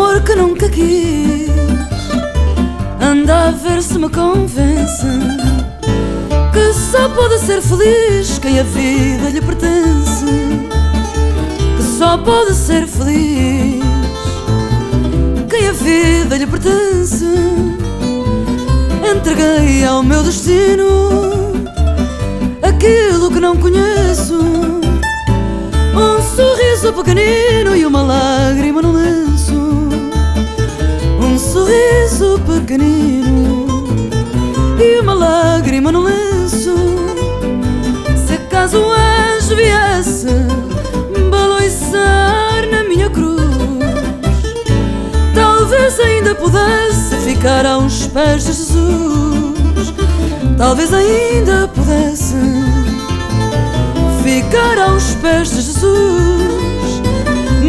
amor que nunca quis. Anda a ver se me convence que só pode ser feliz quem a vida lhe pertence. Que só pode ser feliz quem a vida lhe pertence. Entreguei ao meu destino aquilo que não conheço. Um sorriso pequenino pequenino e uma lágrima no lenço. Se acaso o anjo viesse baloiçar na minha cruz Talvez ainda pudesse ficar aos pés de Jesus. Talvez ainda pudesse ficar aos pés de Jesus.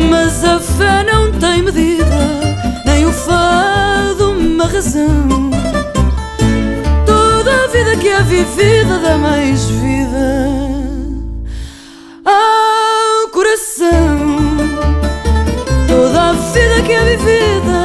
Mas a fé não tem medida Toda a vida que é vivida dá mais vida ao coração. Toda a vida que é vivida.